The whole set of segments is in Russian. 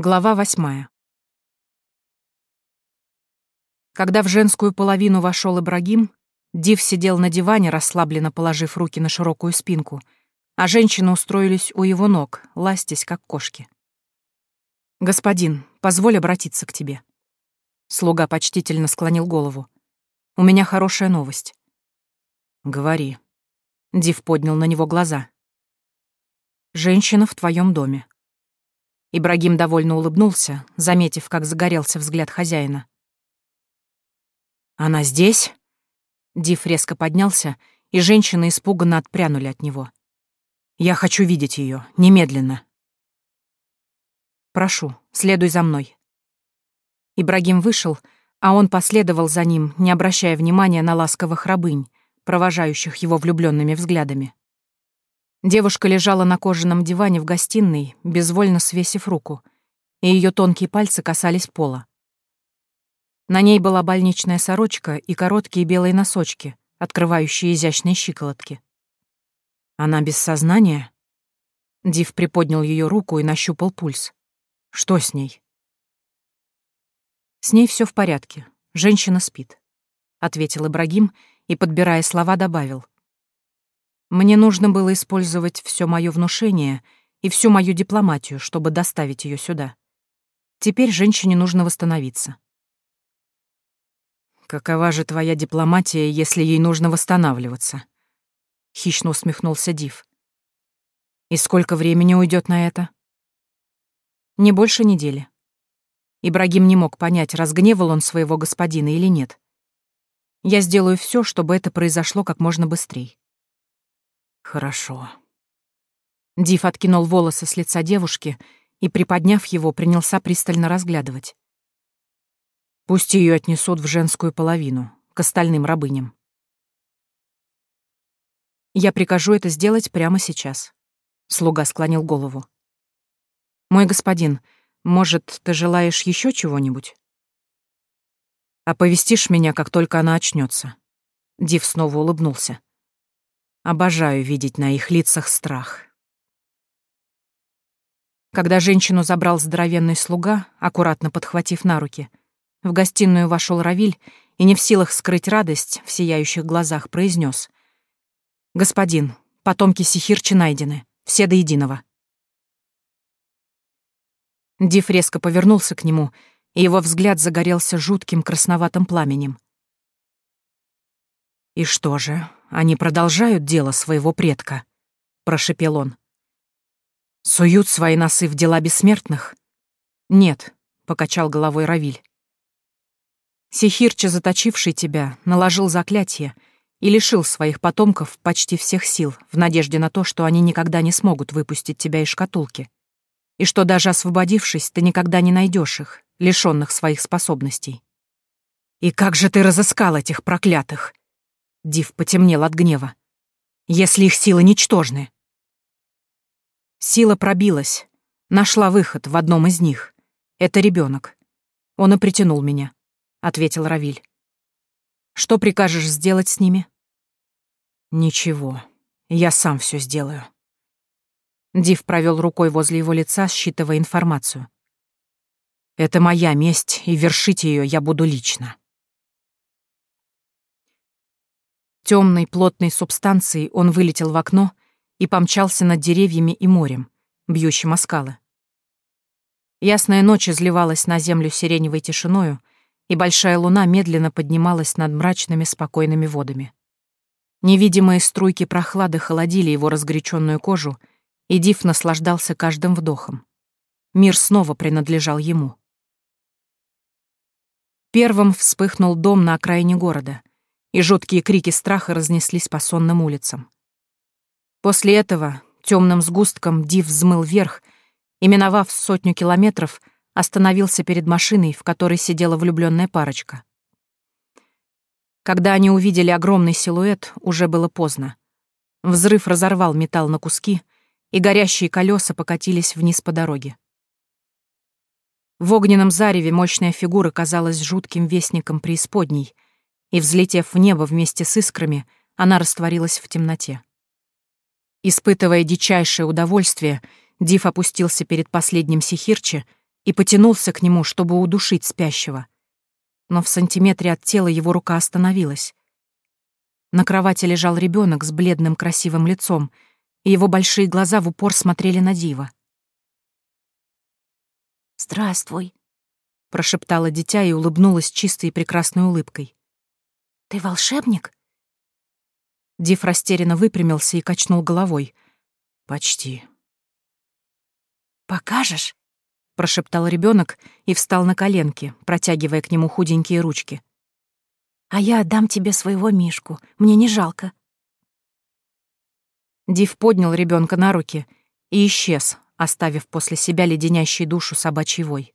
Глава восьмая. Когда в женскую половину вошел Ибрагим, Див сидел на диване, расслабленно положив руки на широкую спинку, а женщины устроились у его ног, ластясь, как кошки. «Господин, позволь обратиться к тебе». Слуга почтительно склонил голову. «У меня хорошая новость». «Говори». Див поднял на него глаза. «Женщина в твоем доме». Ибрагим довольно улыбнулся, заметив, как загорелся взгляд хозяина. «Она здесь?» Див резко поднялся, и женщины испуганно отпрянули от него. «Я хочу видеть ее, немедленно». «Прошу, следуй за мной». Ибрагим вышел, а он последовал за ним, не обращая внимания на ласковых рабынь, провожающих его влюбленными взглядами. Девушка лежала на кожаном диване в гостиной, безвольно свесив руку, и ее тонкие пальцы касались пола. На ней была больничная сорочка и короткие белые носочки, открывающие изящные щиколотки. Она без сознания? Див приподнял ее руку и нащупал пульс. Что с ней? С ней все в порядке. Женщина спит, ответил Ибрагим и, подбирая слова, добавил. Мне нужно было использовать все мое внушение и всю мою дипломатию, чтобы доставить ее сюда. Теперь женщине нужно восстановиться. «Какова же твоя дипломатия, если ей нужно восстанавливаться?» — хищно усмехнулся Див. «И сколько времени уйдет на это?» «Не больше недели». Ибрагим не мог понять, разгневал он своего господина или нет. «Я сделаю все, чтобы это произошло как можно быстрее». Хорошо. Див откинул волосы с лица девушки и, приподняв его, принялся пристально разглядывать. Пусть ее отнесут в женскую половину, к остальным рабыням. Я прикажу это сделать прямо сейчас. Слуга склонил голову. Мой господин, может, ты желаешь еще чего-нибудь? Оповестишь меня, как только она очнется. Див снова улыбнулся. Обожаю видеть на их лицах страх. Когда женщину забрал здоровенный слуга, аккуратно подхватив на руки, в гостиную вошел Равиль и, не в силах скрыть радость, в сияющих глазах произнес: «Господин, потомки Сихирчи найдены, все до единого». Див резко повернулся к нему, и его взгляд загорелся жутким красноватым пламенем. «И что же, они продолжают дело своего предка?» — прошепел он. «Суют свои носы в дела бессмертных?» «Нет», — покачал головой Равиль. Сихирча, заточивший тебя, наложил заклятие и лишил своих потомков почти всех сил в надежде на то, что они никогда не смогут выпустить тебя из шкатулки, и что даже освободившись, ты никогда не найдешь их, лишенных своих способностей. «И как же ты разыскал этих проклятых?» Див потемнел от гнева. «Если их силы ничтожны». Сила пробилась, нашла выход в одном из них. Это ребенок. Он и притянул меня, — ответил Равиль. «Что прикажешь сделать с ними?» «Ничего, я сам все сделаю». Див провел рукой возле его лица, считывая информацию. «Это моя месть, и вершить ее я буду лично». Темной, плотной субстанцией он вылетел в окно и помчался над деревьями и морем, бьющим о скалы. Ясная ночь изливалась на землю сиреневой тишиною, и большая луна медленно поднималась над мрачными спокойными водами. Невидимые струйки прохлады холодили его разгоряченную кожу, и Див наслаждался каждым вдохом. Мир снова принадлежал ему. Первым вспыхнул дом на окраине города, и жуткие крики страха разнеслись по сонным улицам. После этого темным сгустком Див взмыл вверх и, миновав сотню километров, остановился перед машиной, в которой сидела влюбленная парочка. Когда они увидели огромный силуэт, уже было поздно. Взрыв разорвал металл на куски, и горящие колеса покатились вниз по дороге. В огненном зареве мощная фигура казалась жутким вестником преисподней — и, взлетев в небо вместе с искрами, она растворилась в темноте. Испытывая дичайшее удовольствие, Див опустился перед последним Сихирче и потянулся к нему, чтобы удушить спящего. Но в сантиметре от тела его рука остановилась. На кровати лежал ребенок с бледным красивым лицом, и его большие глаза в упор смотрели на Дива. «Здравствуй», — прошептала дитя и улыбнулась чистой и прекрасной улыбкой. «Ты волшебник?» Див растерянно выпрямился и качнул головой. «Почти». «Покажешь?» — прошептал ребенок и встал на коленки, протягивая к нему худенькие ручки. «А я отдам тебе своего Мишку. Мне не жалко». Див поднял ребенка на руки и исчез, оставив после себя леденящий душу собачий вой.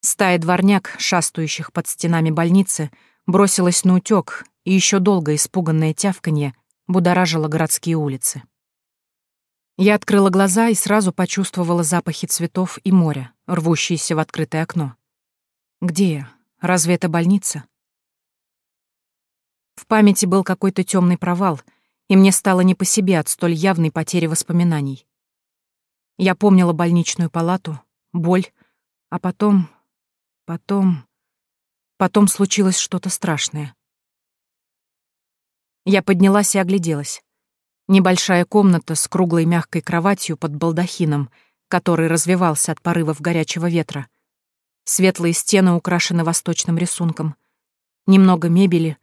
Стая дворняк, шастающих под стенами больницы, бросилась на утёк, и еще долго испуганное тявканье будоражило городские улицы. Я открыла глаза и сразу почувствовала запахи цветов и моря, рвущиеся в открытое окно. Где я? Разве это больница? В памяти был какой-то темный провал, и мне стало не по себе от столь явной потери воспоминаний. Я помнила больничную палату, боль, а потом Потом... Потом случилось что-то страшное. Я поднялась и огляделась. Небольшая комната с круглой мягкой кроватью под балдахином, который развивался от порывов горячего ветра. Светлые стены украшены восточным рисунком. Немного мебели,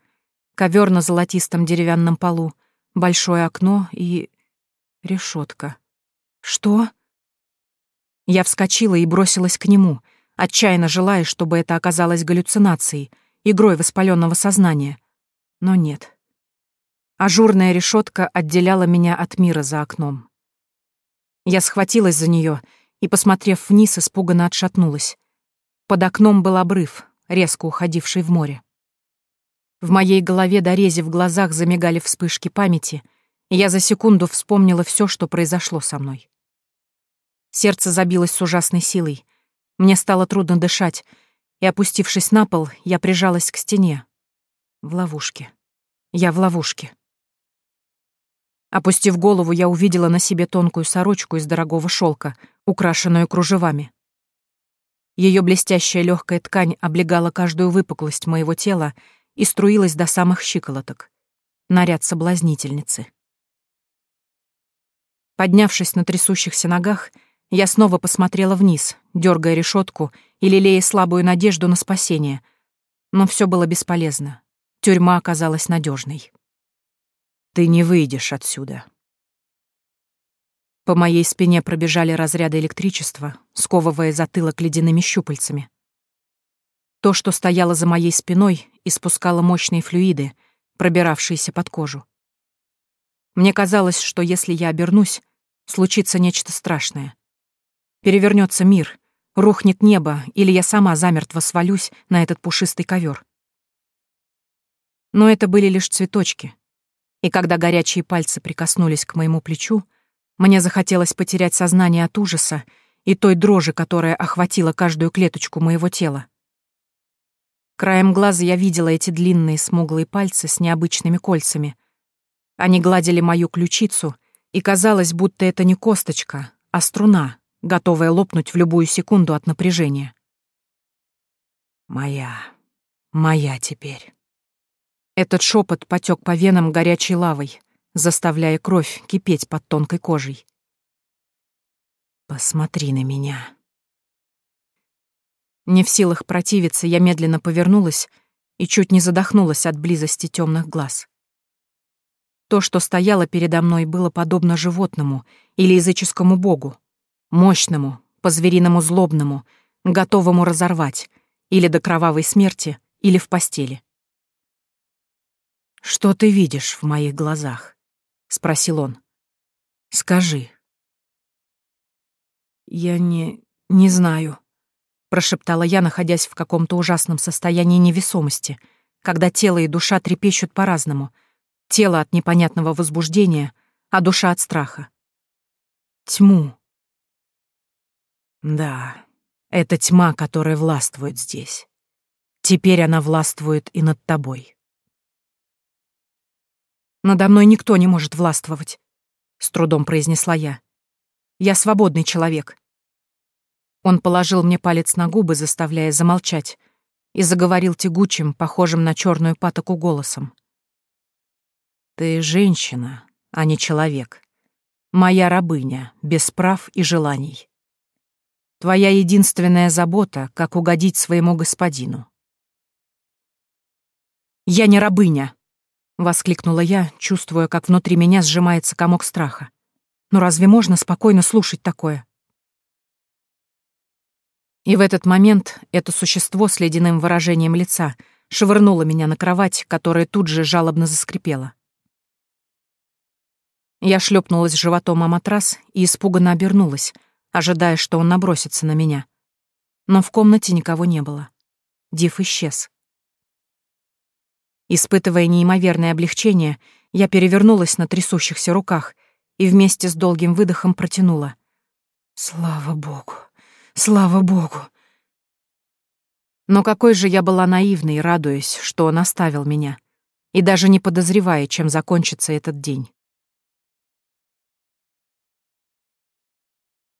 ковер на золотистом деревянном полу, большое окно и... решетка. Что? Я вскочила и бросилась к нему — отчаянно желая, чтобы это оказалось галлюцинацией, игрой воспаленного сознания. Но нет. Ажурная решетка отделяла меня от мира за окном. Я схватилась за нее и, посмотрев вниз, испуганно отшатнулась. Под окном был обрыв, резко уходивший в море. В моей голове до рези в глазах замигали вспышки памяти, и я за секунду вспомнила все, что произошло со мной. Сердце забилось с ужасной силой, мне стало трудно дышать, и, опустившись на пол, я прижалась к стене. В ловушке. Я в ловушке. Опустив голову, я увидела на себе тонкую сорочку из дорогого шелка, украшенную кружевами. Ее блестящая легкая ткань облегала каждую выпуклость моего тела и струилась до самых щиколоток. Наряд соблазнительницы. Поднявшись на трясущихся ногах, я снова посмотрела вниз, дергая решетку и лелея слабую надежду на спасение. Но все было бесполезно. Тюрьма оказалась надежной. «Ты не выйдешь отсюда». По моей спине пробежали разряды электричества, сковывая затылок ледяными щупальцами. То, что стояло за моей спиной, испускало мощные флюиды, пробиравшиеся под кожу. Мне казалось, что если я обернусь, случится нечто страшное. Перевернется мир, рухнет небо, или я сама замертво свалюсь на этот пушистый ковер. Но это были лишь цветочки. И когда горячие пальцы прикоснулись к моему плечу, мне захотелось потерять сознание от ужаса и той дрожи, которая охватила каждую клеточку моего тела. Краем глаза я видела эти длинные смуглые пальцы с необычными кольцами. Они гладили мою ключицу, и казалось, будто это не косточка, а струна, готовая лопнуть в любую секунду от напряжения. «Моя, моя теперь». Этот шепот потек по венам горячей лавой, заставляя кровь кипеть под тонкой кожей. «Посмотри на меня». Не в силах противиться, я медленно повернулась и чуть не задохнулась от близости темных глаз. То, что стояло передо мной, было подобно животному или языческому богу, Мощному, по-звериному злобному, готовому разорвать, или до кровавой смерти, или в постели. «Что ты видишь в моих глазах?» — спросил он. «Скажи». «Я не... не знаю», — прошептала я, находясь в каком-то ужасном состоянии невесомости, когда тело и душа трепещут по-разному. Тело от непонятного возбуждения, а душа от страха. Тьму, да, это тьма, которая властвует здесь. Теперь она властвует и над тобой. Надо мной никто не может властвовать, с трудом произнесла я. Я свободный человек. Он положил мне палец на губы, заставляя замолчать, и заговорил тягучим, похожим на черную патоку голосом. «Ты женщина, а не человек. Моя рабыня, без прав и желаний. Твоя единственная забота — как угодить своему господину. «Я не рабыня!» — воскликнула я, чувствуя, как внутри меня сжимается комок страха. «Но разве можно спокойно слушать такое?» И в этот момент это существо с ледяным выражением лица швырнуло меня на кровать, которая тут же жалобно заскрипела. Я шлепнулась животом о матрас и испуганно обернулась, ожидая, что он набросится на меня. Но в комнате никого не было. Див исчез. Испытывая неимоверное облегчение, я перевернулась на трясущихся руках и вместе с долгим выдохом протянула. «Слава Богу! Слава Богу!» Но какой же я была наивной, радуясь, что он оставил меня, и даже не подозревая, чем закончится этот день.